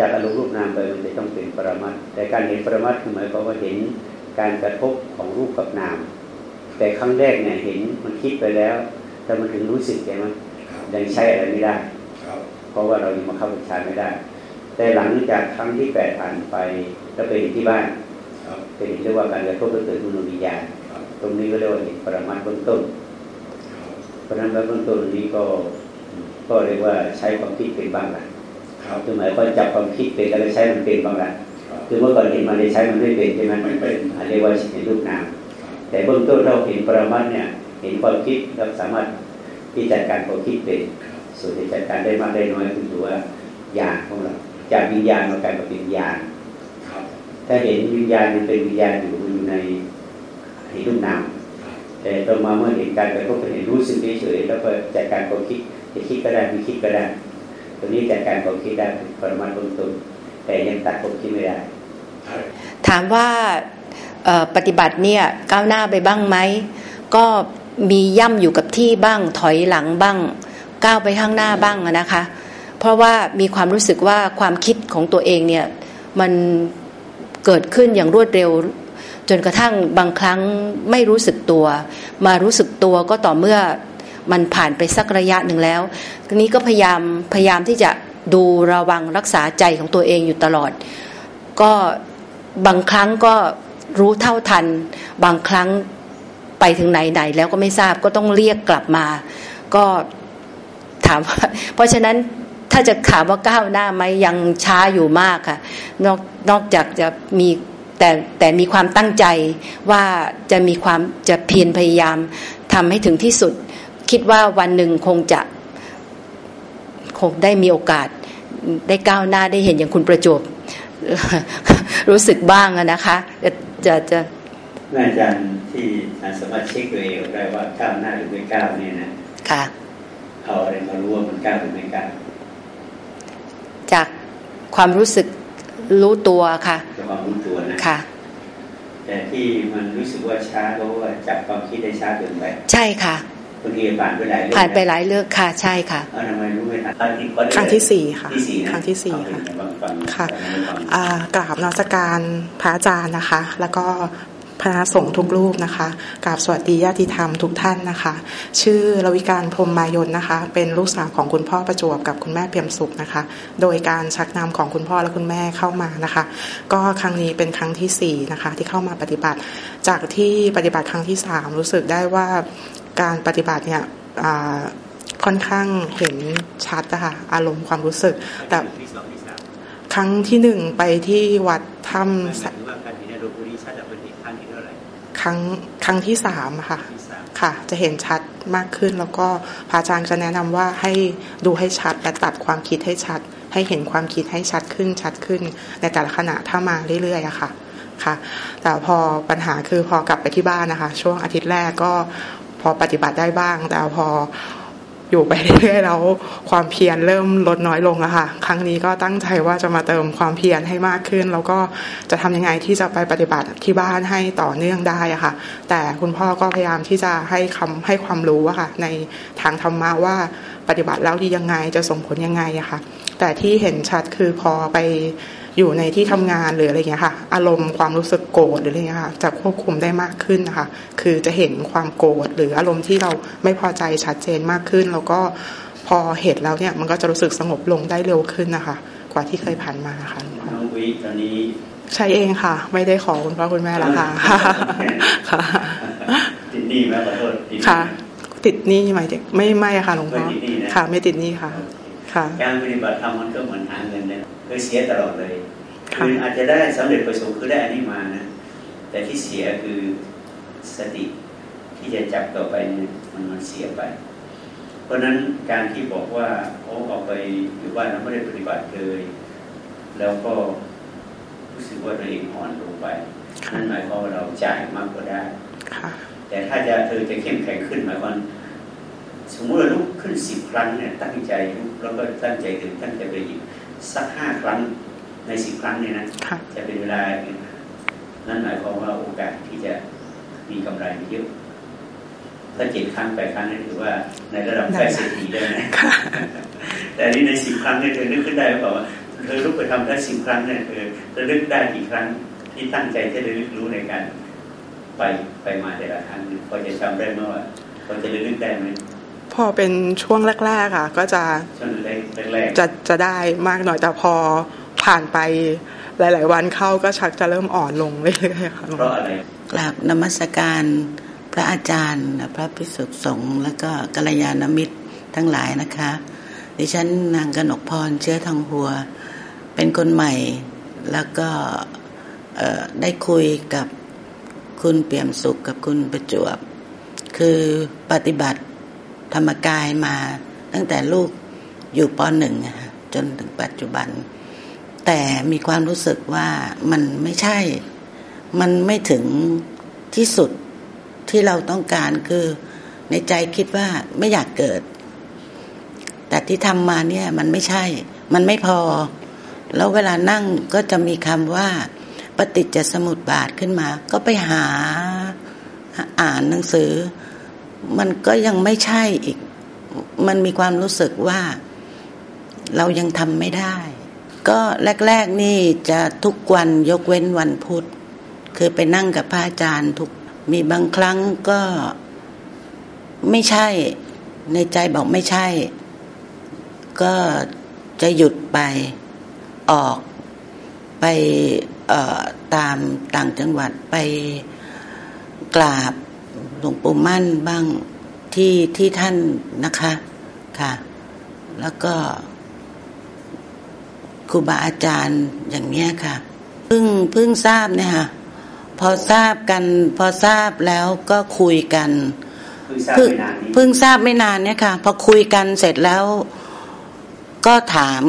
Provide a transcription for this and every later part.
จากอารมณ์รูปนามไปมันจะต้องเป็นปรมัตแต่การเห็นปรมัตคือหมายความว่าเห็นการกระทบของรูปกับนาม แต่ครั้งแรกเนี่ยเห็นมันคิดไปแล้ว แต่มันถึงรู้สึกใช่ไหมยังใช้อะไรไม่ได้เพราะว่าเรายังมาเข้าฌานไม่ได้ แต่หลังจากครั้งที่แปดผ่านไปแล้วไปเห็นที่บ้านเป็นเรียกว่าการกระทบกระเตือนมโนวิญญาณตรงนี้ก็เรียกว่าเห็นปรมัตเบื้องต้นเพราะนั้นเบื้องต้นนี้ก็ก็เรียกว่าใช้ความคิดเป็นบางอย่าง คือหมายความจับความคิดเป็นแล้วใช้มันเป็นบางอย่างคือเมื่อก่อนเห็นมันได้ใช้มันไม่เป็นใช่ไหมไม่เป็นเรียกว่าเห็นรูปนามแต่เบื้องต้นเราเห็นปรมัตเนี่ยเห็นความคิดเราสามารถที่จัดการความคิดเป็นส่วนที่จัดการได้มากได้น้อยคือถือว่าญาณของเราจากวิญญาณมากลายมาเป็นญาณถ้าเห็นวิญญาณมันเป็นวิญญาณอยู่อยู่ในเห็นรูปนามแต่ต่อมาเมื่อเห็นการกระทบเห็นรู้สึกเฉยๆแล้วก็จัดการความคิดจะคิดก็ได้ไม่คิดก็ได้ ตรงนี้จัดการความคิดได้ปรมาณเบื้องต้นแต่ยังตัดความคิดไม่ได้ ถามว่าปฏิบัติเนี่ยก้าวหน้าไปบ้างไหมก็มีย่ำอยู่กับที่บ้างถอยหลังบ้าง ก้าวไปข้างหน้าบ้างนะคะ เพราะว่ามีความรู้สึกว่าความคิดของตัวเองเนี่ยมันเกิดขึ้นอย่างรวดเร็ว จนกระทั่งบางครั้งไม่รู้สึกตัว มารู้สึกตัวก็ต่อเมื่อ มันผ่านไปสักระยะหนึ่งแล้วทีนี้ก็พยายามพยายามที่จะดูระวังรักษาใจของตัวเองอยู่ตลอด ก็บางครั้งก็รู้เท่าทัน บางครั้งไปถึงไหนไหนแล้วก็ไม่ทราบก็ต้องเรียกกลับมา ก็ถามว่าเพราะฉะนั้นถ้าจะถามว่าก้าวหน้าไหมยังช้าอยู่มากค่ะนอกนอกจากจะมีแต่แต่มีความตั้งใจว่าจะมีความจะเพียรพยายามทำให้ถึงที่สุด คิดว่าวันหนึ่งคงจะคงได้มีโอกาสได้ก้าวหน้าได้เห็นอย่างคุณประจบรู้สึกบ้างนะคะ จะจะจะอาจารย์ที่สามารถเช็คตัวเองได้ว่าก้าวหน้าหรือไม่ก้าวเนี่ยนะค่ะเอาอะไรมารู้ว่ามันก้าวหรือไม่ก้าวจากความรู้สึกรู้ตัวค่ะจากความรู้ตัวนะค่ะแต่ที่มันรู้สึกว่าช้าเพราะว่าจับความคิดได้ช้าเกินไป ใช่ค่ะ บางทีผ่านไปหลายเรื่องผ่านไปหลายเรื่องค่ะใช่ค่ะทำไมรู้ไม่ทันครั้งที่สี่ค่ะครั้งที่สี่ค่ะค่ะกราบนอสการพระอาจารย์นะคะ แล้วก็พระสงฆ์ทุกรูปนะคะกราบสวัสดีญาติธรรมทุกท่านนะคะ ชื่อรวิการพรมมายนนะคะ เป็นลูกสาวของคุณพ่อประจวบกับคุณแม่เปี่ยมสุขนะคะ โดยการชักนำของคุณพ่อและคุณแม่เข้ามานะคะ ก็ครั้งนี้เป็นครั้งที่สี่นะคะที่เข้ามาปฏิบัติ จากที่ปฏิบัติครั้งที่สามรู้สึกได้ว่า การปฏิบัติเนี่ยค่อนข้างเห็นชัดนะคะอารมณ์ความรู้สึก แต่ครั้งที่หนึ่งไปที่วัดถ้ำครั้งครั้งที่สามค่ะ ค่ะ จะเห็นชัดมากขึ้นแล้วก็พระอาจารย์จะแนะนำว่าให้ดูให้ชัดและตัดความคิดให้ชัด ให้เห็นความคิดให้ชัดขึ้นชัดขึ้น ในแต่ละขณะถ้ามาเรื่อยๆอะค่ะค่ะแต่พอปัญหาคือพอกลับไปที่บ้านนะคะ ช่วงอาทิตย์แรกก็ อปฏิบัติได้บ้าง แต่พออยู่ไปเรื่อยๆแล้วความเพียรเริ่มลดน้อยลงอะค่ะ ครั้งนี้ก็ตั้งใจว่าจะมาเติมความเพียรให้มากขึ้น แล้วก็จะทำยังไงที่จะไปปฏิบัติที่บ้านให้ต่อเนื่องได้อะค่ะ แต่คุณพ่อก็พยายามที่จะให้คำให้ความรู้อะค่ะ ในทางธรรมะว่าปฏิบัติแล้วดียังไงจะส่งผลยังไงอะค่ะ แต่ที่เห็นชัดคือพอไป อยู่ในที่ทำงานหรืออะไรเงี้ยค่ะ อารมณ์ความรู้สึกโกรธหรืออะไรเงี้ยค่ะจะควบคุมได้มากขึ้นนะคะ คือจะเห็นความโกรธหรืออารมณ์ที่เราไม่พอใจชัดเจนมากขึ้น แล้วก็พอเหตุแล้วเนี่ยมันก็จะรู้สึกสงบลงได้เร็วขึ้นนะคะ กว่าที่เคยผ่านมาค่ะน้องวิตอนนี้ใช่เองค่ะ ไม่ได้ขอคุณพ่อคุณแม่แล้วค่ะค่ะติดหนี้ไหมขอโทษค่ะ ติดหนี้ไหมไม่ไม่ค่ะหลวงพ่อค่ะ ไม่ติดหนี้ค่ะ ค่ะ การปฏิบัติธรรมมันก็เหมือนหาเงินเนี่ยเคยเสียตลอดเลยคืออาจจะได้สำเร็จประสบคือได้อันนี้มานะแต่ที่เสียคือสติที่จะจับต่อไปเนี่ยมันมันเสียไป เพราะนั้นการที่บอกว่าโอ้ออกไปอยู่บ้านเราไม่ได้ปฏิบัติเลย แล้วก็รู้สึกว่าตัวเองอ่อนลงไปนั่นหมายความว่าเราจ่ายมากกว่าได้แต่ถ้าจะเธอจะเข้มแข็งขึ้นหมายความสมมติเราลุกขึ้นสิบครั้งเนี่ยตั้งใจลุกแล้วก็ตั้งใจถึงตั้งใจไปอีก สักห้าครั้งในสิบครั้งเนี่ยนะจะเป็นเวลานั่นหมายความว่าโอกาสที่จะมีกำไรเยอะถ้าเจ็ดครั้งแปดครั้งนี่ถือว่าในระดับใกล้เศรษฐีได้นะแต่นี้ในสิบครั้งนี่เธอนึกขึ้นได้หรือเปล่าว่าเธอลุกไปทำได้สิบครั้งเนี่ยเออระลึกได้กี่ครั้งที่ตั้งใจจะระลึกรู้ในการไปไปมาแต่ละครั้งพอจะจำได้ไหมว่าพอจะระลึกได้ไหม พอเป็นช่วงแรกๆค่ะ ก็จะจะจะได้มากหน่อยแต่พอผ่านไปหลาย ๆ วันเข้าก็ชักจะเริ่มอ่อนลงเรื่อยๆค่ะเพราะอะไรกราบนมัสการพระอาจารย์ พระพิสุทธิสงฆ์แล้วก็กัลยาณมิตรทั้งหลายนะคะ ดิฉันนางกนกพรเชื้อทองหัว เป็นคนใหม่แล้วก็ได้คุยกับคุณเปี่ยมสุขกับคุณประจวบ คือปฏิบัติ ธรรมกายมาตั้งแต่ลูกอยู่ปหนึ่งจนถึงปัจจุบัน แต่มีความรู้สึกว่ามันไม่ใช่ มันไม่ถึงที่สุดที่เราต้องการคือในใจคิดว่าไม่อยากเกิด แต่ที่ทำมาเนี่ยมันไม่ใช่ มันไม่พอ แล้วเวลานั่งก็จะมีคำว่าปฏิจจสมุปบาทขึ้นมา ก็ไปหาอ่านหนังสือ มันก็ยังไม่ใช่อีก มันมีความรู้สึกว่าเรายังทำไม่ได้ ก็แรก ๆ นี่จะทุกวันยกเว้นวันพุธ คือไปนั่งกับพระอาจารย์ทุกมีบางครั้งก็ไม่ใช่ ในใจบอกไม่ใช่ ก็จะหยุดไปออกไปตามต่างจังหวัดไปกราบ หลวงปู่มั่นบ้างที่ที่ท่านนะคะค่ะ แล้วก็ครูบาอาจารย์อย่างเนี้ยค่ะเพิ่งเพิ่งทราบเนี่ยค่ะ พอทราบกัน พอทราบแล้วก็คุยกันเพิ่งเพิ่งทราบไม่นานเนี่ยค่ะ พอคุยกันเสร็จแล้ว ก็ถาม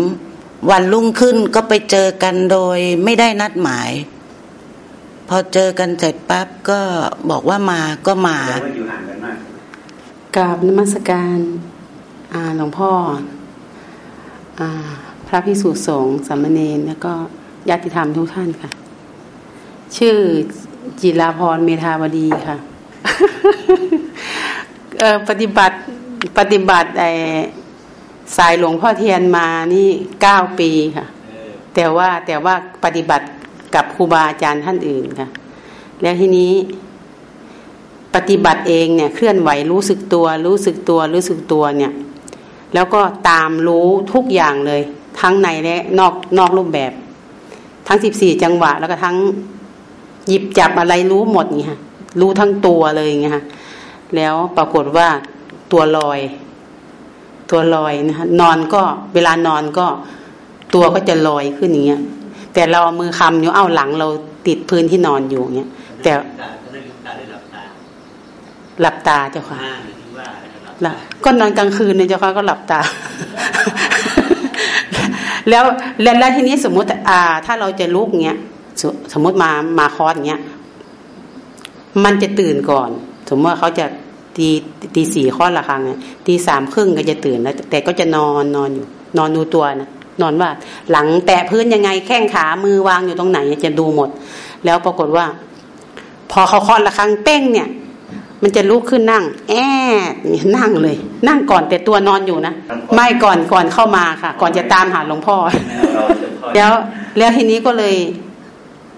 วันรุ่งขึ้นก็ไปเจอกันโดยไม่ได้นัดหมาย พอเจอกันเสร็จปั๊บก็บอกว่ามาก็มากราบนมัสการหลวงพ่ออพระพิสุสงฆ์สามเณรแล้วก็ญาติธรรมทุกท่านค่ะ ชื่อจิราพรเมธาวดีค่ะปฏิบัติปฏิบัติไอสายหลวงพ่อเทียนมานี่เก้าปีค่ะ แต่ว่าแต่ว่าปฏิบัติ กับครูบาอาจารย์ท่านอื่นค่ะ แล้วทีนี้ปฏิบัติเองเนี่ยเคลื่อนไหวรู้สึกตัว รู้สึกตัวรู้สึกตัวเนี่ย แล้วก็ตามรู้ทุกอย่างเลย ทั้งในและนอกนอกรูปแบบ ทั้งสิบสี่จังหวะ แล้วก็ทั้งหยิบจับอะไรรู้หมดนี่ค่ะรู้ทั้งตัวเลยไงค่ะแล้วปรากฏว่าตัวลอย ตัวลอยนะคะนอนก็เวลานอนก็ตัวก็จะลอยขึ้นอย่างเงี้ย แต่เราเอามือคำอยู่เอาหลังเราติดพื้นที่นอนอยู่เงี้ยแต่หลับตาเจ้าค่ะก็นอนกลางคืนเนี่ยเจ้าค่ะก็หลับตา แล้วแล้วทีนี้สมมติ อ่า ถ้าเราจะลุกเงี้ยสมมติมามาคอร์สเงี้ยมันจะตื่นก่อน สมมติว่าเขาจะตีตีสี่ข้อละครั้งเนี่ยตีสามครึ่งก็จะตื่นแล้วแต่ก็จะนอนนอนอยู่ นอนดูตัวนะ นอนว่า หลังแตะพื้นยังไงแข้งขามือวางอยู่ตรงไหนจะดูหมด แล้วปรากฏว่า พอเขาคอนละครั้งเป้งเนี่ย มันจะลุกขึ้นนั่ง แอบนั่งเลย นั่งก่อนแต่ตัวนอนอยู่นะไม่ก่อนก่อนเข้ามาค่ะ ก่อนจะตามหาหลวงพ่อ แล้วแล้วทีนี้ก็เลย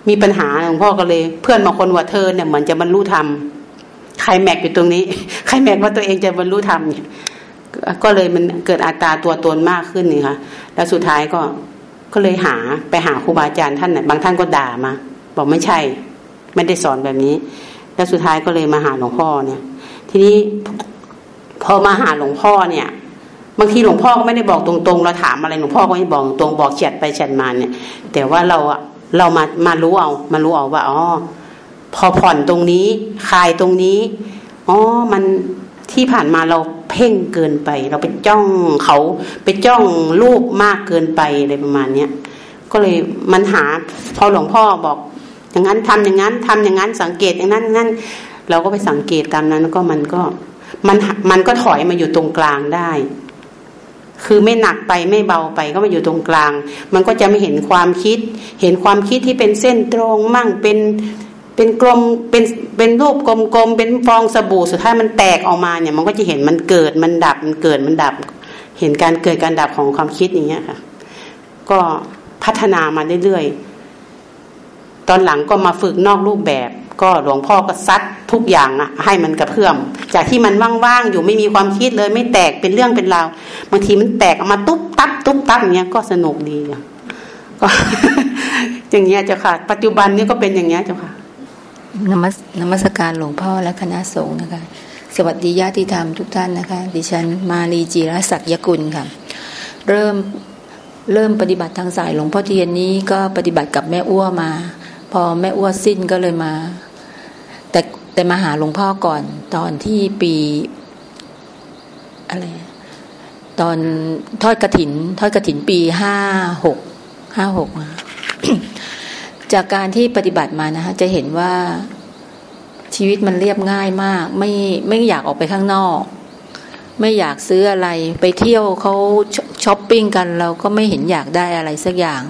มีปัญหาหลวงพ่อก็เลย เพื่อนบางคนว่าเธอเนี่ยเหมือนจะบรรลุธรรมใครแม็กอยู่ตรงนี้ ใครแม็กว่าตัวเองจะบรรลุธรรมเนี่ย ก็เลยมันเกิดอัตราตัวตนมากขึ้นนี่ค่ะแล้วสุดท้ายก็ก็เลยหาไปหาครูบาอาจารย์ท่านน่ะบางท่านก็ด่ามา บอกไม่ใช่ ไม่ได้สอนแบบนี้ แล้วสุดท้ายก็เลยมาหาหลวงพ่อเนี่ย ทีนี้พอมาหาหลวงพ่อเนี่ยบางทีหลวงพ่อก็ไม่ได้บอกตรงๆ เราถามอะไรหลวงพ่อก็ไม่บอกตรงบอกเฉียดไปเฉียดมาเนี่ย แต่ว่าเราอะเรามามารู้เอา มารู้เอาว่าอ๋อพอผ่อนตรงนี้คลายตรงนี้อ๋อมันที่ผ่านมาเรา เพ่งเกินไป เราไปจ้องเขาไปจ้องรูปมากเกินไปอะไรประมาณเนี้ยก็เลยมันหาพอหลวงพ่อบอก อย่างนั้นทำอย่างนั้นทำอย่างนั้นสังเกตอย่างนั้นนั่นเราก็ไปสังเกตตามนั้นก็มันก็มันมันก็ถอยมาอยู่ตรงกลางได้ คือไม่หนักไปไม่เบาไปก็มาอยู่ตรงกลาง มันก็จะไม่เห็นความคิด เห็นความคิดที่เป็นเส้นตรงมั่งเป็น เป็นกลมเป็นเป็นรูปกลมๆเป็นฟองสบู่สุดท้ายมันแตกออกมาเนี่ย มันก็จะเห็นมันเกิดมันดับมันเกิดมันดับ เห็นการเกิดการดับของความคิดอย่างเงี้ยค่ะ ก็พัฒนามาเรื่อยๆตอนหลังก็มาฝึกนอกรูปแบบ ก็หลวงพ่อก็ซัดทุกอย่างอะให้มันกระเพื่อม จากที่มันว่างๆอยู่ไม่มีความคิดเลย ไม่แตกเป็นเรื่องเป็นราวบางทีมันแตกออกมาตุ๊บตับตุ๊บตับอย่างเงี้ยก็สนุกดีก็อย่างเงี้ยเจ้าค่ะ ปัจจุบันนี้ก็เป็นอย่างเงี้ยเจ้าค่ะ นมัสนมัสการหลวงพ่อและคณะสงฆ์นะคะ สวัสดีญาติธรรมทุกท่านนะคะ ดิฉันมาลีจีรศักยกุลค่ะ เริ่มเริ่มปฏิบัติทางสายหลวงพ่อเทียนนี้ก็ปฏิบัติกับแม่อ้วมา พอแม่อ้วสิ้นก็เลยมา แต่แต่มาหาหลวงพ่อก่อนตอนที่ปีอะไรตอนทอดกระถิน ทอดกระถินปีห้าหกห้าหก จากการที่ปฏิบัติมานะคะจะเห็นว่าชีวิตมันเรียบง่ายมาก ไม่ไม่อยากออกไปข้างนอก ไม่อยากซื้ออะไรไปเที่ยวเขาช้อปปิ้งกันเราก็ไม่เห็นอยากได้อะไรสักอย่าง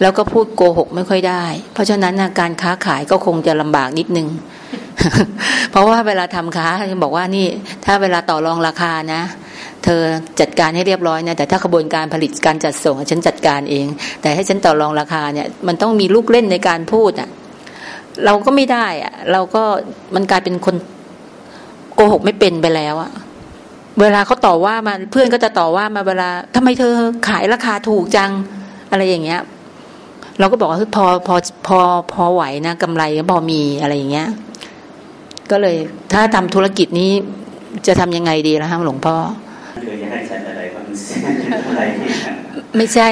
แล้วก็พูดโกหกไม่ค่อยได้ เพราะฉะนั้นการค้าขายก็คงจะลำบากนิดนึง เพราะว่าเวลาทำค้าจะบอกว่านี่ ถ้าเวลาต่อรองราคานะ เธอจัดการให้เรียบร้อยนะแต่ถ้าขบวนการผลิตการจัดส่งฉันจัดการเอง แต่ให้ฉันต่อรองราคาเนี่ยมันต้องมีลูกเล่นในการพูดอะเราก็ไม่ได้อะเราก็มันกลายเป็นคนโกหกไม่เป็นไปแล้วอะเวลาเขาต่อว่ามาเพื่อนก็จะต่อว่ามาเวลาทำไมเธอขายราคาถูกจังอะไรอย่างเงี้ย เราก็บอกว่าพอพอพอพอไหวนะกำไรก็พอมีอะไรอย่างเงี้ย ก็เลย ถ้าทำธุรกิจนี้จะทำยังไงดีล่ะฮะหลวงพ่อ เธอจะให้ฉันอะไรบ้างอะไรไม่ใช่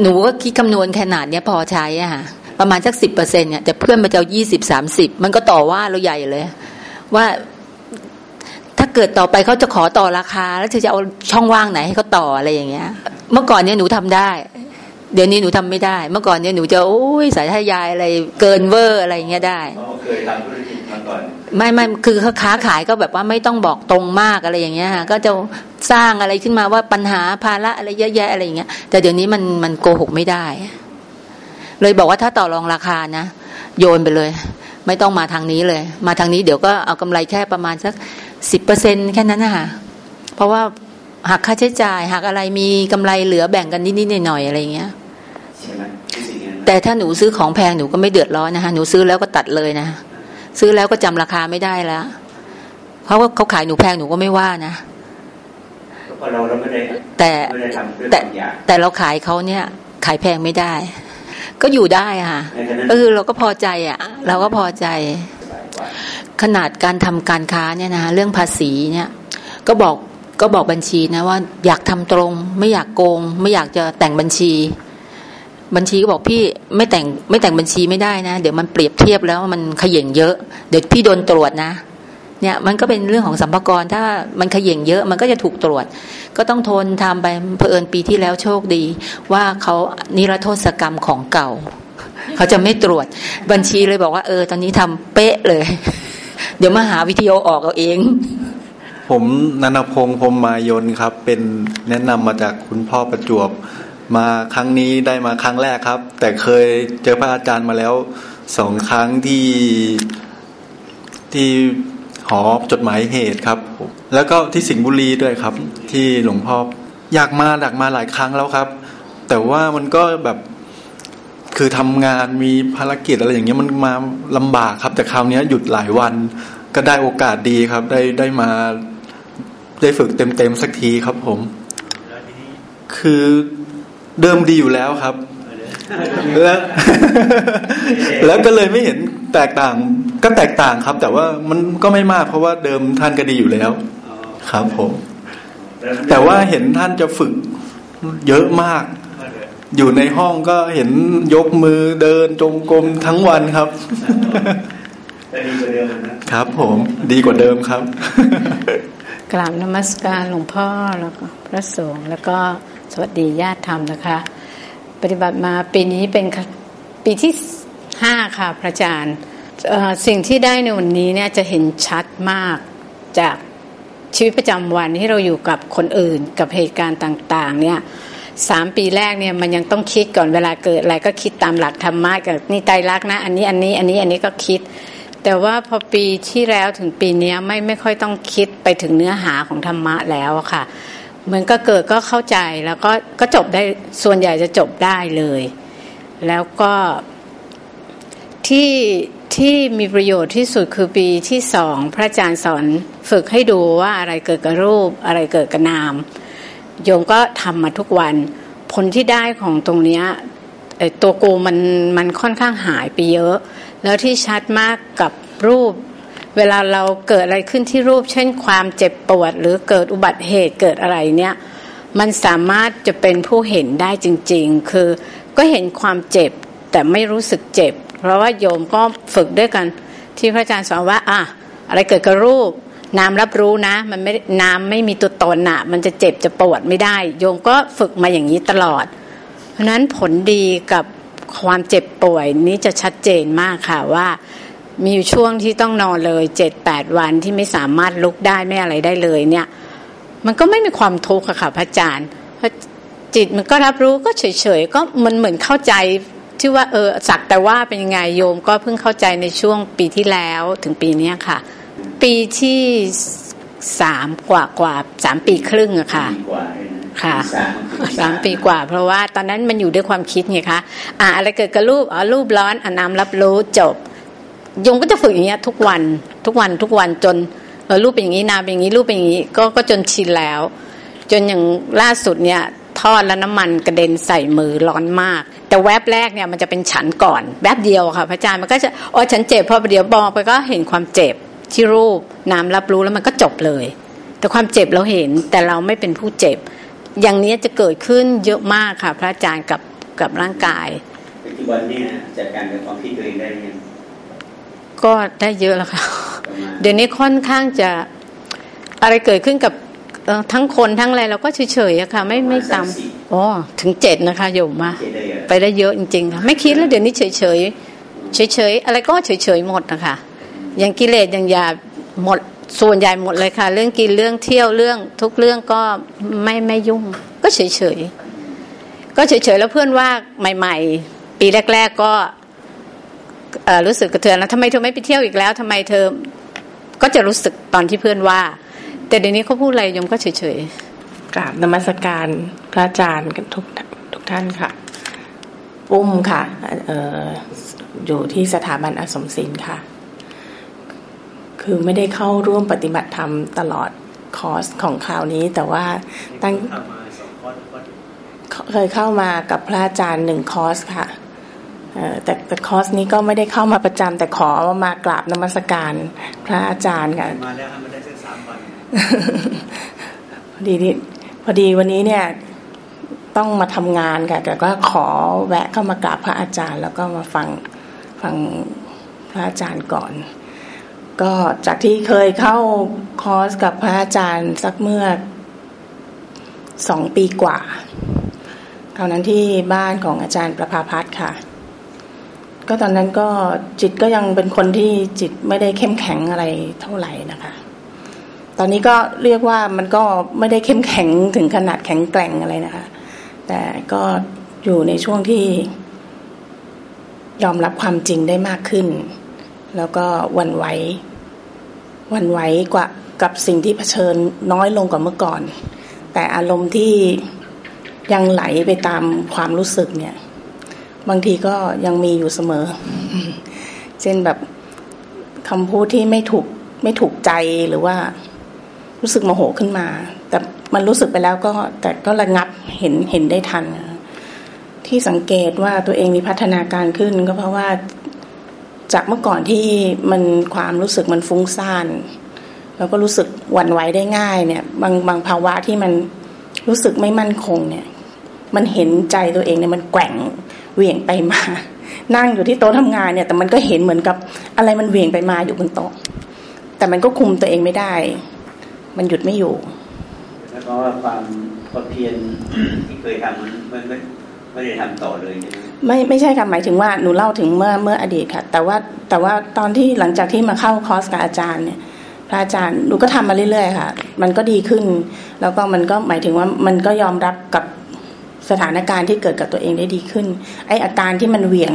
หนูก็คิดคำนวณขนาดเนี้ยพอใช้อะค่ะประมาณสักสิบเปอร์เซ็นเนี่ยแต่เพื่อนมาเจ้ายี่สิบสามสิบมันก็ต่อว่าเราใหญ่เลย ว่าถ้าเกิดต่อไปเขาจะขอต่อราคา แล้วเธอจะเอาช่องว่างไหนให้เขาต่ออะไรอย่างเงี้ย เมื่อก่อนเนี้ยหนูทำได้ เดี๋ยวนี้หนูทำไม่ได้ เมื่อก่อนเนี้ยหนูจะโอ้ยสายทายายอะไรเกินเวอร์อะไรอย่างเงี้ยได้เคยทำธุรกิจมาก่อนไม่ไม่คือเขาค้าขายก็แบบว่าไม่ต้องบอกตรงมากอะไรอย่างเงี้ยก็จะ สร้างอะไรขึ้นมาว่าปัญหาภาระอะไรเยอะแยะอะไรอย่างเงี้ย แต่เดี๋ยวนี้มันมันโกหกไม่ได้ เลยบอกว่าถ้าต่อรองราคานะโยนไปเลย ไม่ต้องมาทางนี้เลย มาทางนี้เดี๋ยวก็เอากำไรแค่ประมาณสักสิบเปอร์เซ็นแค่นั้นนะคะเพราะว่าหักค่าใช้จ่ายหักอะไรมีกำไรเหลือแบ่งกันนิดๆหน่อยๆอะไรอย่างเงี้ยแต่ถ้าหนูซื้อของแพงหนูก็ไม่เดือดร้อนนะคะหนูซื้อแล้วก็ตัดเลยนะ ซื้อแล้วก็จำราคาไม่ได้แล้วเพราะว่าเขาขายหนูแพงหนูก็ไม่ว่านะ แต่แต่แต่เราขายเขาเนี่ย ขายแพงไม่ได้ ก็อยู่ได้ค่ะก็คือเราก็พอใจอะ เราก็พอใจ ขนาดการทำการค้าเนี่ยนะเรื่องภาษีเนี่ย ก็บอกก็บอกบัญชีนะว่าอยากทำตรง ไม่อยากโกง ไม่อยากจะแต่งบัญชี บัญชีก็บอกพี่ไม่แต่งไม่แต่งบัญชีไม่ได้นะ เดี๋ยวมันเปรียบเทียบแล้วมันขย่งเยอะ เดี๋ยวพี่โดนตรวจนะ เนี่ยมันก็เป็นเรื่องของสัมภาระถ้ามันขย่งเยอะมันก็จะถูกตรวจ ก็ต้องทนทำไปเพอิญปีที่แล้วโชคดี ว่าเขานิรโทษกรรมของเก่า เขาจะไม่ตรวจบัญชีเลยบอกว่า เออ ตอนนี้ทำเป๊ะเลย เดี๋ยวมาหาวิทยุออกเอาเอง ผมนันพงศ์พรมมายนครับ เป็นแนะนำมาจากคุณพ่อประจวบมาครั้งนี้ได้มาครั้งแรกครับ แต่เคยเจอพระอาจารย์มาแล้วสองครั้งที่ที่ หอจดหมายเหตุครับ แล้วก็ที่สิงห์บุรีด้วยครับ ที่หลวงพ่ออยากมาดักมาหลายครั้งแล้วครับ แต่ว่ามันก็แบบคือทำงานมีภารกิจอะไรอย่างเงี้ยมันมาลำบากครับ แต่คราวนี้หยุดหลายวันก็ได้โอกาสดีครับ ได้ได้มาได้ฝึกเต็มๆสักทีครับผม คือเดิมดีอยู่แล้วครับ แล้ว แล้วก็เลยไม่เห็นแตกต่าง ก็แตกต่างครับ แต่ว่ามันก็ไม่มากเพราะว่าเดิมท่านก็ดีอยู่แล้ว ครับผม แต่ว่าเห็นท่านจะฝึกเยอะมาก อยู่ในห้องก็เห็นยกมือเดินจงกรมทั้งวันครับครับผมดีกว่าเดิมครับ กราบนมัสการหลวงพ่อแล้วก็พระสงฆ์แล้วก็สวัสดีญาติธรรมนะคะ ปฏิบัติมาปีนี้เป็นปีที่ห้าค่ะพระอาจารย์สิ่งที่ได้ในวันนี้เนี่ยจะเห็นชัดมากจากชีวิตประจำวันที่เราอยู่กับคนอื่นกับเหตุการณ์ต่าง ๆ เนี่ยสามปีแรกเนี่ยมันยังต้องคิดก่อนเวลาเกิดอะไรก็คิดตามหลักธรรมะกับนี่ไตรักนะ อันนี้อันนี้อันนี้อันนี้ก็คิด แต่ว่าพอปีที่แล้วถึงปีนี้ไม่ไม่ค่อยต้องคิดไปถึงเนื้อหาของธรรมะแล้วค่ะ เหมือนก็เกิดก็เข้าใจแล้วก็ก็จบได้ส่วนใหญ่จะจบได้เลย แล้วก็ที่ที่มีประโยชน์ที่สุดคือปีที่สองพระอาจารย์สอนฝึกให้ดูว่าอะไรเกิดกับรูป อะไรเกิดกับนาม โยมก็ทำมาทุกวัน ผลที่ได้ของตรงเนี้ยตัวกูมันมันค่อนข้างหายไปเยอะ แล้วที่ชัดมากกับรูป เวลาเราเกิดอะไรขึ้นที่รูป เช่นความเจ็บปวด หรือเกิดอุบัติเหตุเกิดอะไรเนี่ยมันสามารถจะเป็นผู้เห็นได้จริง ๆ คือก็เห็นความเจ็บแต่ไม่รู้สึกเจ็บ เพราะว่าโยมก็ฝึกด้วยกัน ที่พระอาจารย์สอนว่าอะอะไรเกิดกับรูปน้ำรับรู้นะ มันไม่น้ำไม่มีตัวตนอะมันจะเจ็บจะปวดไม่ได้ โยมก็ฝึกมาอย่างนี้ตลอด เพราะนั้นผลดีกับความเจ็บป่วยนี้จะชัดเจนมากค่ะว่า มีอยู่ช่วงที่ต้องนอนเลยเจ็ดแปดวันที่ไม่สามารถลุกได้ไม่อะไรได้เลยเนี่ย มันก็ไม่มีความทุกข์ค่ะพระอาจารย์จิตมันก็รับรู้ก็เฉยๆก็มันเหมือนเข้าใจที่ว่าเออสักแต่ว่าเป็นยังไงโยมก็เพิ่งเข้าใจในช่วงปีที่แล้วถึงปีนี้ค่ะ ปีที่สามกว่ากว่าสามปีครึ่งอะค่ะค่ะสามปีกว่า เพราะว่าตอนนั้นมันอยู่ด้วยความคิดไงคะอ่าอะไรเกิดกับรูปอ๋อรูปร้อนอ่าน้ำรับรู้จบโยมก็จะฝึกอย่างเงี้ยทุกวันทุกวันทุกวันจนเออรูปเป็นอย่างนี้นาเป็นอย่างนี้รูปเป็นอย่างนี้ก็ก็จนชินแล้ว จนอย่างล่าสุดเนี่ยทอดแล้วน้ำมันกระเด็นใส่มือร้อนมาก แต่แวบแรกเนี่ยมันจะเป็นฉันก่อนแวบเดียวค่ะพระอาจารย์มันก็จะอ๋อฉันเจ็บพอประเดี๋ยวบอกไปก็เห็นความเจ็บที่รูปน้ำรับรู้แล้วมันก็จบเลย แต่ความเจ็บเราเห็นแต่เราไม่เป็นผู้เจ็บ อย่างนี้จะเกิดขึ้นเยอะมากค่ะ พระอาจารย์กับกับร่างกายปัจจุบันนี้จัดการกับความคิดตัวเองได้ยัง ก็ได้เยอะแล้วค่ะ เดี๋ยวนี้ค่อนข้างจะอะไรเกิดขึ้นกับทั้งคนทั้งอะไรเราก็เฉยๆอะค่ะ ไม่ไม่ตามอ๋อถึงเจ็ดนะคะโยมมา ไปได้เยอะจริงๆค่ะไม่คิดแล้วเดี๋ยวนี้เฉยๆเฉยๆอะไรก็เฉยๆหมดนะคะอย่างกิเลสอย่างยาหมดส่วนใหญ่หมดเลยค่ะ เรื่องกินเรื่องเที่ยวเรื่อง ทุกเรื่องก็ไม่ไม่ยุ่ง ก็เฉยๆก็เฉยๆแล้วเพื่อนว่าใหม่ ๆ ปีแรก ๆ ก็ รู้สึกกระเทือนแล้วทำไมเธอไม่ไปเที่ยวอีกแล้วทำไมเธอก็จะรู้สึกตอนที่เพื่อนว่า แต่เดี๋ยวนี้เขาพูดอะไรยมก็เฉยๆกราบนมัสการพระอาจารย์กันทุกทุกท่านค่ะ ปุ้มค่ะอออยู่ที่สถาบันอสมศิลป์ค่ะ คือไม่ได้เข้าร่วมปฏิบัติธรรมตลอดคอร์สของคราวนี้แต่ว่าตั้งเคยเข้ามากับพระอาจารย์หนึ่งคอร์สค่ะ แต่แต่คอร์สนี้ก็ไม่ได้เข้ามาประจำแต่ขอมากราบนมัสการพระอาจารย์ค่ะมาแล้วมาได้สักสามวันพอดีนี่พอดีวันนี้เนี่ยต้องมาทำงานค่ะแต่ก็ขอแวะเข้ามากราบพระอาจารย์ แล้วก็มาฟังฟังพระอาจารย์ก่อน ก็จากที่เคยเข้าคอร์สกับพระอาจารย์สักเมื่อสองปีกว่าตอนนั้นที่บ้านของอาจารย์ประภาพัฒค่ะ ก็ตอนนั้นก็จิตก็ยังเป็นคนที่จิตไม่ได้เข้มแข็งอะไรเท่าไหร่นะคะ ตอนนี้ก็เรียกว่ามันก็ไม่ได้เข้มแข็งถึงขนาดแข็งแกร่งอะไรนะคะ แต่ก็อยู่ในช่วงที่ยอมรับความจริงได้มากขึ้น แล้วก็วันไหววันไหวกว่ากับสิ่งที่เผชิญน้อยลงกว่าเมื่อก่อน แต่อารมณ์ที่ยังไหลไปตามความรู้สึกเนี่ย บางทีก็ยังมีอยู่เสมอ เช่นแบบคำพูดที่ไม่ถูกไม่ถูกใจหรือว่ารู้สึกโมโหขึ้นมา แต่มันรู้สึกไปแล้วก็แต่ก็ระงับเห็นเห็นได้ทัน ที่สังเกตว่าตัวเองมีพัฒนาการขึ้น ก็เพราะว่าจากเมื่อก่อนที่มันความรู้สึกมันฟุ้งซ่านแล้วก็รู้สึกหวั่นไหวได้ง่ายเนี่ย บางบางภาวะที่มันรู้สึกไม่มั่นคงเนี่ย มันเห็นใจตัวเองเนี่ยมันแกว่งเหวี่ยงไปมา นั่งอยู่ที่โต๊ะทำงานเนี่ย แต่มันก็เห็นเหมือนกับอะไรมันเหวี่ยงไปมาอยู่บนโต๊ะ แต่มันก็คุมตัวเองไม่ได้ มันหยุดไม่อยู่แล้วก็ความพอเพียรที่เคยทำมันไม่ไม่ได้ทำต่อเลยใช่ไหมไม่ไม่ใช่ค่ะหมายถึงว่าหนูเล่าถึงเมื่อเมื่ออดีตค่ะ แต่ว่าแต่ว่าตอนที่หลังจากที่มาเข้าคอร์สกับอาจารย์เนี่ยพระอาจารย์หนูก็ทำมาเรื่อยๆค่ะ มันก็ดีขึ้น แล้วก็มันก็หมายถึงว่ามันก็ยอมรับกับ สถานการณ์ที่เกิดกับตัวเองได้ดีขึ้น ไออาการที่มันเหวี่ยง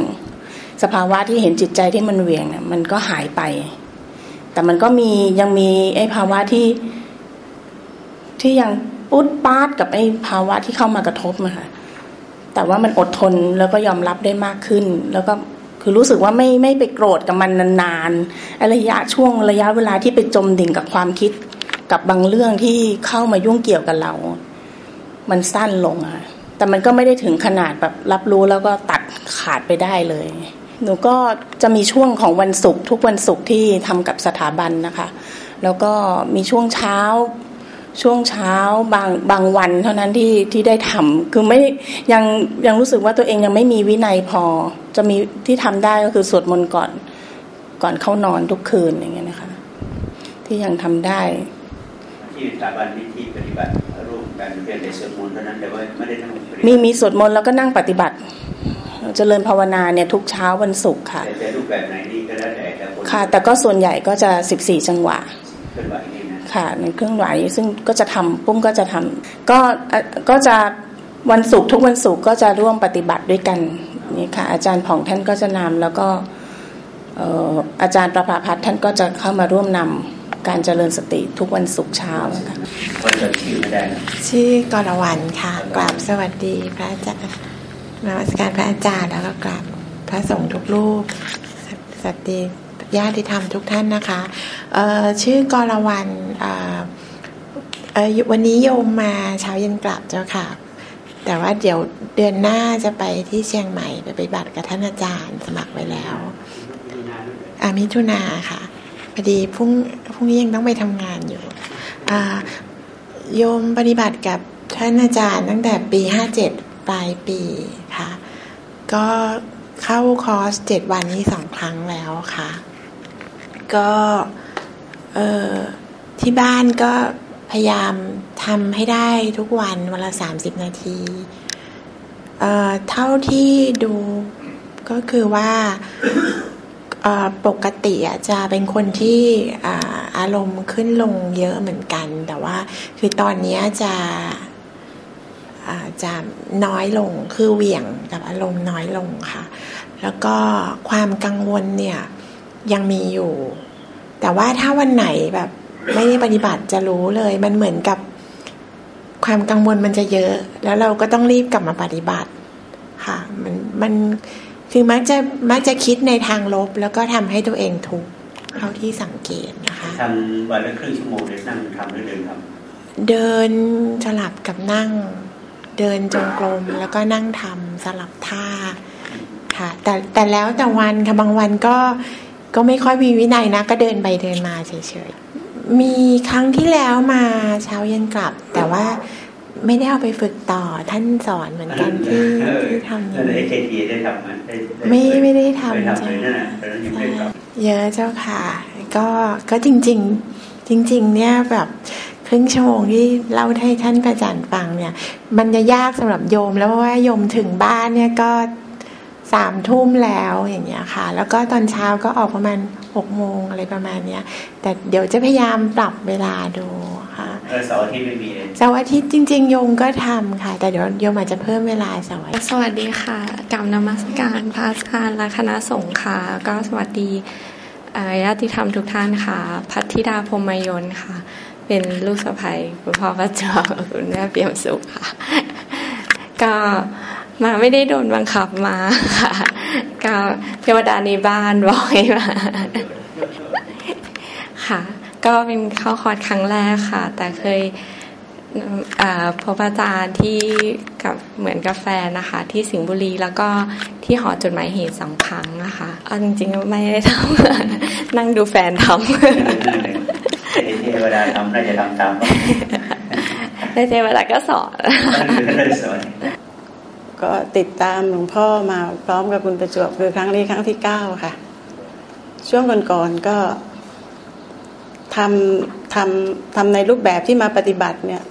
สภาวะที่เห็นจิตใจที่มันเหวี่ยงเนี่ยมันก็หายไป แต่มันก็มียังมีไอภาวะที่ ที่ยังปุ๊ดปาดกับไอภาวะที่เข้ามากระทบมาค่ะแแต่ว่ามันอดทนแล้วก็ยอมรับได้มากขึ้น แล้วก็คือรู้สึกว่าไม่ไม่ไปโกรธกับมันนานๆระยะช่วงระยะเวลาที่ไปจมดิ่งกับความคิดกับบางเรื่องที่เข้ามายุ่งเกี่ยวกับเรา มันสั้นลงอะ แต่มันก็ไม่ได้ถึงขนาดแบบรับรู้แล้วก็ตัดขาดไปได้เลย หนูก็จะมีช่วงของวันศุกร์ทุกวันศุกร์ที่ทำกับสถาบันนะคะ แล้วก็มีช่วงเช้า ช่วงเช้าบางบางวันเท่านั้นที่ที่ได้ทำคือไม่ยังยังรู้สึกว่าตัวเองยังไม่มีวินัยพอ จะมีที่ทำได้ก็คือสวดมนต์ก่อนก่อนเข้านอนทุกคืนอย่างเงี้ยนะคะ ที่ยังทำได้ ที่สถาบันที่ที่ปฏิบัติร่ว มกันเพียงแต่สวดมนต์เท่านั้นแต่ว่าไม่ได้ทั้งหมดปฏิบัติมีมีสวดมนต์แล้วก็นั่งปฏิบัติเจริญภาวนาเนี่ยทุกเช้าวันศุกร์ค่ะแต่จะรูปแบบไหนนี่ก็แล้วแต่แต่คนค่ะ แต่ก็ส่วนใหญ่ก็จะสิบสี่จังหวะเคลื่อนไหวนี่นะค่ะในเครื่องไหวซึ่งก็จะทำปุ้มก็จะทำก็เอ่อก็จะวันศุกร์ทุกวันศุกร์ก็จะร่วมปฏิบัติด้วยกันนี่ค่ะ อาจารย์ผ่องท่านก็จะนำแล้วก็เอ่ออาจารย์ประภาพัฒน์ท่านก็จะเข้ามาร่วมนำ การเจริญสติทุกวันศุกร์เช้าค่ะคนจำชื่อไม่ได้นะชื่อกรวรรณค่ะกราบสวัสดีพระอาจารย์นมัสการพระอาจารย์แล้วก็กราบพระสงฆ์ทุกรูปสสวัสดีญาติธรรมทุกท่านนะคะเอ่อชื่อกรวรรณเอ่อเอ่อวันนี้โยมมาเช้าเย็นกลับเจ้าค่ะ แต่ว่าเดี๋ยวเดือนหน้าจะไปที่เชียงใหม่ไปปฏิบัติกับท่านอาจารย์สมัครไว้แล้วอามิถุนาค่ะพอดีพรุ่ง พรุ่งนี้ยังต้องไปทำงานอยู่อ่าโยมปฏิบัติกับท่านอาจารย์ตั้งแต่ปีห้าเจ็ดปลายปีค่ะ ก็เข้าคอร์สเจ็ดวันนี้สองครั้งแล้วค่ะ ก็เออที่บ้านก็พยายามทำให้ได้ทุกวันวันละสามสิบนาทีเออเท่าที่ดูก็คือว่า ปกติจะเป็นคนที่อารมณ์ขึ้นลงเยอะเหมือนกัน แต่ว่าคือตอนนี้จะจะน้อยลงคือเหวี่ยงกับอารมณ์น้อยลงค่ะ แล้วก็ความกังวลเนี่ยยังมีอยู่ แต่ว่าถ้าวันไหนแบบไม่ได้ปฏิบัติจะรู้เลยมันเหมือนกับความกังวลมันจะเยอะ แล้วเราก็ต้องรีบกลับมาปฏิบัติค่ะ มันมัน คือมักจะมักจะคิดในทางลบ แล้วก็ทำให้ตัวเองทุกข์เท่าที่สังเกตนะคะทำวันละครึ่งชั่วโมงเลยนั่งทำหรือเดินทเดินสลับกับนั่ง เดินจงกรมแล้วก็นั่งทำสลับท่าค่ะ แต่แต่แล้วแต่วันค่ะบางวันก็ก็ไม่ค่อยมีวินัยนะ ก็เดินไปเดินมาเฉยๆมีครั้งที่แล้วมาเช้าเย็นกลับ แต่ว่า ไม่ได้เอาไปฝึกต่อท่านสอนเหมือนกันที่ำเออที่ทำอนั่ยู่นเอเคทีได้ทำไหมด้ด้ไม่ไม่ได้ทำไม่ทำจ้ะเลยนั่นน่ะตอนนั้นยังไม่ได้ทำเยอะเจ้าค่ะ ก็ก็จริง ๆ จริง ๆ เนี่ยแบบครึ่งชั่วโมงที่เล่าให้ท่านพระอาจารย์ฟังเนี่ย มันจะยากสำหรับโยม แล้วเพราะว่าโยมถึงบ้านเนี่ยก็สามทุ่มแล้วอย่างเงี้ยค่ะ แล้วก็ตอนเช้าก็ออกประมาณหกโมงอะไรประมาณเนี้ยแต่เดี๋ยวจะพยายามปรับเวลาดูค่ะ เออเสาร์อาทิตย์ไม่มีเลยเสาร์อาทิตย์จริง ๆ โยมก็ทำค่ะ แต่เดี๋ยวโยมอาจจะเพิ่มเวลาเสาร์อาทิตย์สวัสดีค่ะกล่าวนมัสการพระอาจารย์และคณะสงฆ์ค่ะ ก็สวัสดีเอ่อญาติธรรมทุกท่านค่ะ พัทธิดาพรหมยนต์ค่ะ เป็นลูกสะใภ้คุณพ่อพระเจ้ากับคุณแม่เปี่ยมสุขค่ะ ก็มาไม่ได้โดนบังคับมาค่ะก็เทวดาในบ้านบอกให้มาค่ะ ก็เป็นเข้าคอร์สครั้งแรกค่ะ แต่เคยเอ่อพบอาจารย์ที่กับเหมือนกาแฟนนะคะ ที่สิงห์บุรีแล้วก็ที่หอจดหมายเหตุสองครั้งนะคะเอาจริงๆไม่ได้ทำนั่งดูแฟนทไอ้ที่เทวดาทำน่าจะทำตามำในเทวดาก็สอนสอนก็ติดตามหลวงพ่อมาพร้อมกับคุณประจวบคือครั้งนี้ครั้งที่เก้าค่ะ ช่วงก่อนๆก็ ทำทำทำในรูปแบบที่มาปฏิบัติเนี่ย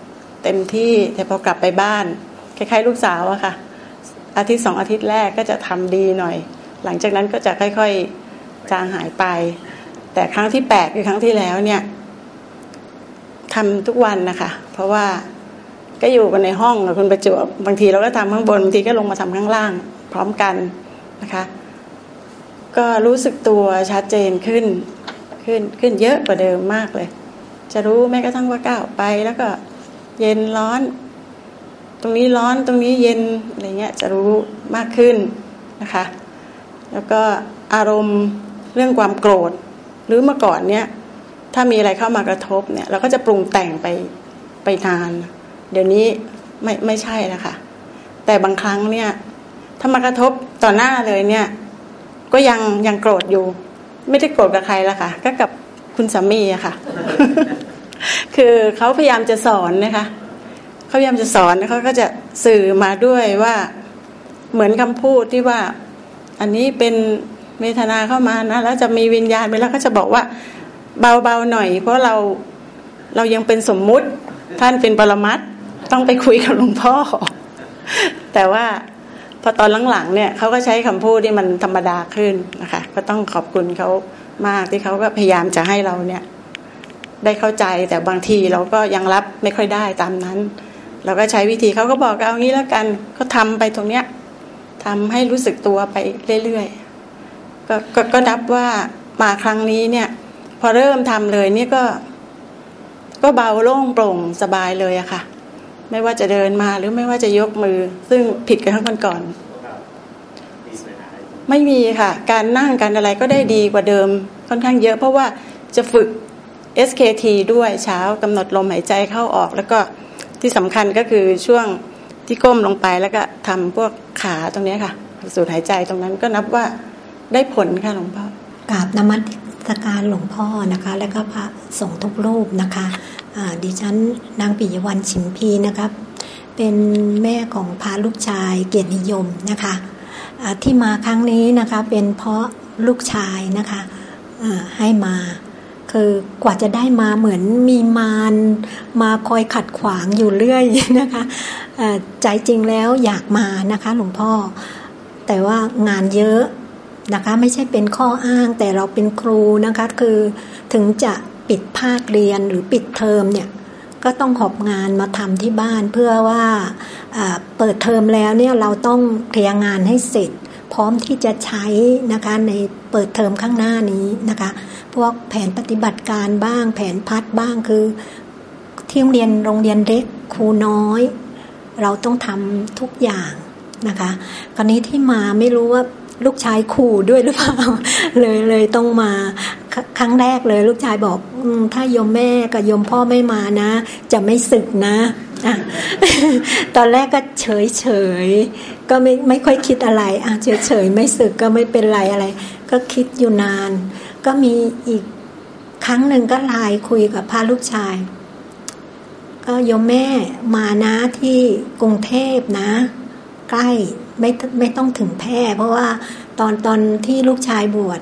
เต็มที่แต่พอกลับไปบ้านคล้ายๆลูกสาวอะค่ะ อาทิตย์สองอาทิตย์แรกก็จะทำดีหน่อย หลังจากนั้นก็จะค่อยๆจางหายไป แต่ครั้งที่แปดคือครั้งที่แล้วเนี่ยทำทุกวันนะคะ เพราะว่าก็อยู่กันในห้องกับคุณประจวบบางทีเราก็ทำข้างบนบางทีก็ลงมาทำข้างล่าง พร้อมกันนะคะ ก็รู้สึกตัวชัดเจนขึ้น ขึ้นขึ้นเยอะกว่าเดิมมากเลย จะรู้แม้กระทั่งว่าก้าวไปแล้วก็ เย็นร้อน ตรงนี้ร้อนตรงนี้เย็นอะไรเงี้ยจะรู้มากขึ้นนะคะ แล้วก็อารมณ์เรื่องความโกรธ หรือเมื่อก่อนเนี้ยถ้ามีอะไรเข้ามากระทบเนี่ยเราก็จะปรุงแต่งไปไปนาน เดี๋ยวนี้ไม่ไม่ใช่นะคะแต่บางครั้งเนี่ยถ้ามากระทบต่อหน้าเลยเนี่ย ก็ยังยังโกรธอยู่ ไม่ได้โกรธกับใครละค่ะ ก็กับคุณสามีอะค่ะ คือเขาพยายามจะสอนนะคะเขาพยายามจะสอนเขาก็จะสื่อมาด้วยว่าเหมือนคำพูดที่ว่า อันนี้เป็นเวทนาเข้ามานะแล้วจะมีวิญญาณไปแล้วก็จะบอกว่า เบาๆหน่อย เพราะเราเรายังเป็นสมมุติท่านเป็นปรมัตต้องไปคุยกับหลวงพ่อ แต่ว่า อตอนหลังๆเนี่ยเขาก็ใช้คำพูดที่มันธรรมดาขึ้นนะคะ ก็ต้องขอบคุณเขามากที่เขาก็พยายามจะให้เราเนี่ย ได้เข้าใจแต่บางทีเราก็ยังรับไม่ค่อยได้ตามนั้น เราก็ใช้วิธีเขาก็บอกเอางี้แล้วกันก็ทำไปตรงเนี้ยทำให้รู้สึกตัวไปเรื่อยๆก็ก็ก็นับว่ามาครั้งนี้เนี่ย พอเริ่มทำเลยเนี่ยก็ ก็เบาโล่งโปร่งสบายเลยอะค่ะ ไม่ว่าจะเดินมาหรือไม่ว่าจะยกมือ ซึ่งผิดกับครั้งก่อนๆไม่มีค่ะ การนั่งการอะไรก็ได้ดีกว่าเดิมค่อนข้างเยอะ เพราะว่าจะฝึก SKT ด้วยเช้ากำหนดลมหายใจเข้าออก แล้วก็ที่สำคัญก็คือช่วงที่ก้มลงไปแล้วก็ทำพวกขาตรงนี้ค่ะ สูดหายใจตรงนั้นก็นับว่าได้ผลค่ะหลวงพ่อกราบนมัสการหลวงพ่อนะคะ แล้วก็พระสงฆ์ทุกรูปนะคะะ ดิฉันนางปิยวันชิมพีนะครับ เป็นแม่ของพระลูกชายเกียรตินิยมนะคะะที่มาครั้งนี้นะคะเป็นเพราะลูกชายนะคะะให้มา คือกว่าจะได้มาเหมือนมีมารมาคอยขัดขวางอยู่เรื่อยนะคะะใจจริงแล้วอยากมานะคะหลวงพ่อ แต่ว่างานเยอะนะคะไม่ใช่เป็นข้ออ้างแต่เราเป็นครูนะคะคือถึงจะ ปิดภาคเรียนหรือปิดเทอมเนี่ยก็ต้องหอบงานมาทำที่บ้านเพื่อว่าเปิดเทอมแล้วเนี่ยเราต้องเคลียร์งานให้เสร็จ พร้อมที่จะใช้นะคะในเปิดเทอมข้างหน้านี้นะคะ พวกแผนปฏิบัติการบ้าง แผนพัดบ้างคือที่โรงเรียนโรงเรียนเล็กครูน้อย เราต้องทำทุกอย่างนะคะคราวนี้ที่มาไม่รู้ว่าลูกชายขู่ด้วยหรือเปล่าเลยเลยต้องมา ครั้งแรกเลย ลูกชายบอกอถ้ายมแม่กับยมพ่อไม่มานะ จะไม่สึกนะอะตอนแรกก็เฉยเฉยก็ไม่ไม่ค่อยคิดอะไรอะเฉยเฉยไม่สึกก็ไม่เป็นไรอะไร ก็คิดอยู่นาน ก็มีอีกครั้งหนึ่งก็ไลน์คุยกับพาลูกชาย ก็ยมแม่มานะที่กรุงเทพนะ ใกล้ไม่ไม่ต้องถึงแพร่เพราะว่าตอนตอนที่ลูกชายบวช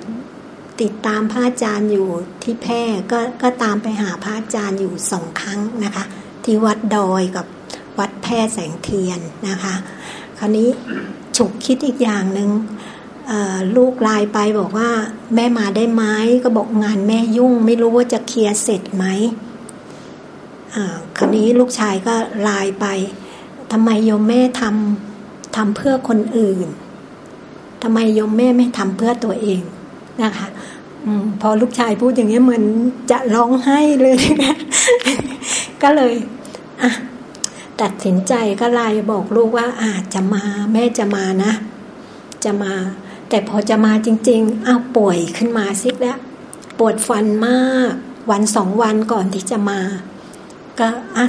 ติดตามพระอาจารย์อยู่ที่แพร่ก็ก็ตามไปหาพระอาจารย์อยู่สองครั้งนะคะ ที่วัดดอยกับวัดแพร่แสงเทียนนะคะ คราวนี้ฉุกคิดอีกอย่างหนึ่งลูกไลน์ไปบอกว่า แม่มาได้ไหมก็บอกงานแม่ยุ่ง ไม่รู้ว่าจะเคลียร์เสร็จไหมคราวนี้ลูกชายก็ไลน์ไปทำไมโยมแม่ทำทำเพื่อคนอื่นทำไมยมแม่ไม่ทำเพื่อตัวเองนะคะ พอลูกชายพูดอย่างนี้เหมือนจะร้องไห้เลยนะก็เลยอะตัดสินใจก็ไลน์บอกลูกว่าอาจจะมาแม่จะมานะ จะมา แต่พอจะมาจริง ๆ อ้าวป่วยขึ้นมาซิกแล้วปวดฟันมาก วันสองวันก่อนที่จะมา ก็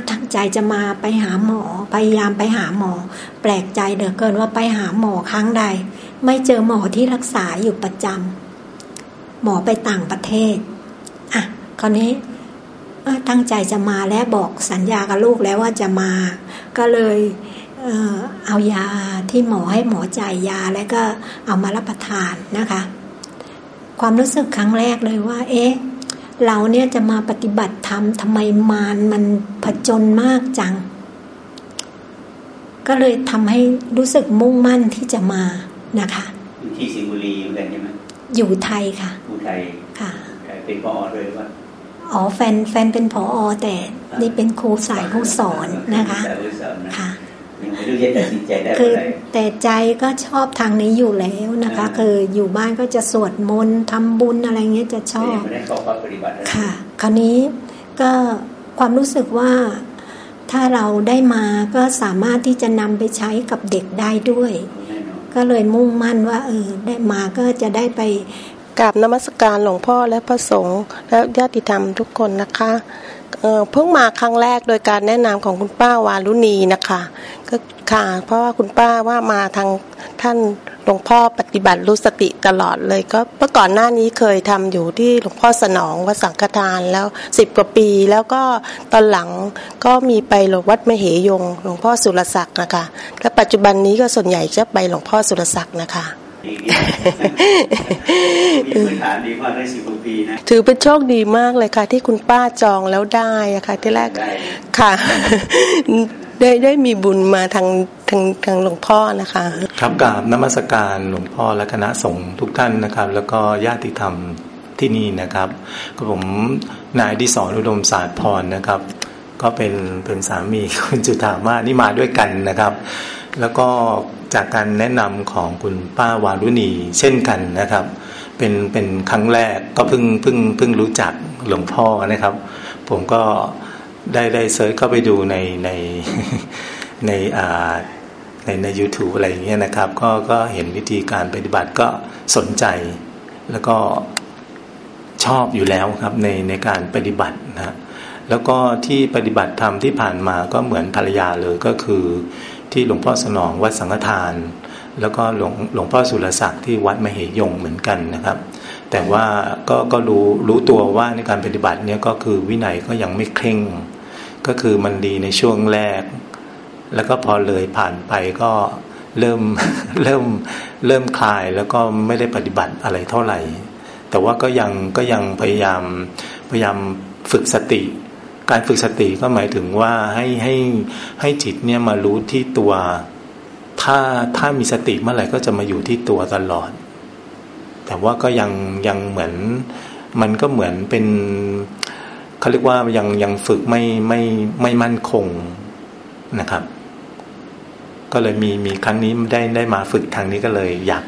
ทั้งใจจะมาไปหาหมอพยายามไปหาหมอ แปลกใจเดือเกินว่าไปหาหมอครั้งใด ไม่เจอหมอที่รักษาอยู่ประจำ หมอไปต่างประเทศ อะ คราวนี้ตั้งใจจะมาและบอกสัญญากับลูกแล้วว่าจะมา ก็เลยเออเอายาที่หมอให้หมอจ่ายยาแล้วก็เอามารับประทานนะคะ ความรู้สึกครั้งแรกเลยว่า เอ๊ะเราเนี่ยจะมาปฏิบัติธรรมทำไมมารมันผจญมากจัง ก็เลยทำให้รู้สึกมุ่งมั่นที่จะมานะคะ อยู่ที่สิงห์บุรีอยู่กันใช่ไหมอยู่ไทยค่ะ อยู่ไทยค่ะเป็นพอเลยว่าอ๋อแฟนแฟนเป็นพออแต่นี่เป็นครูสายผู้สอนนะคะค่ะไม่รู้จะตัดสินใจได้คือแต่ใจก็ชอบทางนี้อยู่แล้วนะคะ คืออยู่บ้านก็จะสวดมนต์ทำบุญอะไรเงี้ยจะชอบค่ะ คราวนี้ก็ความรู้สึกว่าถ้าเราได้มาก็สามารถที่จะนำไปใช้กับเด็กได้ด้วย ก็เลยมุ่งมั่นว่าเออได้มาก็จะได้ไป กราบนมัสการหลวงพ่อและพระสงฆ์และญาติธรรมทุกคนนะคะเเพิ่งมาครั้งแรกโดยการแนะนำของคุณป้าวารุณีนะคะก็ค่ะเพราะว่าคุณป้าว่ามาทางท่านหลวงพ่อปฏิบัติรู้สติตลอดเลยก็เมื่อก่อนหน้านี้เคยทำอยู่ที่หลวงพ่อสนองวัดสังฆทานแล้วสิบกว่าปี แล้วก็ตอนหลังก็มีไปหลวงวัดมเหยง หลวงพ่อสุรศักดิ์นะคะและปัจจุบันนี้ก็ส่วนใหญ่จะไปหลวงพ่อสุรศักดิ์นะคะ มีพื้นฐานดีมากได้สิบปีนะถือเป็นโชคดีมากเลยค่ะ ที่คุณป้าจองแล้วได้อะค่ะ ที่แรกค่ะ ได้ได้มีบุญมาทางทางทางหลวงพ่อนะคะ ครับกราบนมัสการหลวงพ่อและคณะสงฆ์ทุกท่านนะครับ แล้วก็ญาติธรรมที่นี่นะครับก็ผมนายดิศรอุดมศาสตร์พรนะครับ ก็เป็นเป็นสามีคุณจุธามานี่มาด้วยกันนะครับ แล้วก็ จากการแนะนำของคุณป้าวารุณี เช่นกันนะครับ เป็นเป็นครั้งแรกก็เพิ่งเพิ่งเพิ่งรู้จักหลวงพ่อนะครับ ผมก็ได้ได้เซิร์ชเข้าไปดูในในในอ่าในใน u t u b e อะไรอย่างเงี้ยนะครับ ก็ก็เห็นวิธีการปฏิบัติก็สนใจแล้วก็ชอบอยู่แล้วครับในในการปฏิบัตินะแล้วก็ที่ปฏิบัติธรรมที่ผ่านมาก็เหมือนภรรยาเลยก็คือ ที่หลวงพ่อสนองวัดสังฆทาน แล้วก็หลวงหลวงพ่อสุรศักดิ์ที่วัดมเหยงเหมือนกันนะครับ แต่ว่าก็ก็รู้รู้ตัวว่าในการปฏิบัติเนี่ยก็คือวินัยก็ยังไม่เคร่ง ก็คือมันดีในช่วงแรก แล้วก็พอเลยผ่านไปก็เริ่มเริ่มเริ่มคลายแล้วก็ไม่ได้ปฏิบัติอะไรเท่าไหร่ แต่ว่าก็ยังก็ยังพยายามพยายามฝึกสติ การฝึกสติก็หมายถึงว่าให้ให้ให้จิตเนี่ยมารู้ที่ตัว ถ้าถ้ามีสติเมื่อไหร่ก็จะมาอยู่ที่ตัวตลอด แต่ว่าก็ยังยังเหมือน มันก็เหมือนเป็นเขาเรียกว่ายังยังฝึกไม่ไม่ไม่มั่นคงนะครับ ก็เลยมีมีครั้งนี้ได้ได้มาฝึกทางนี้ก็เลยอยาก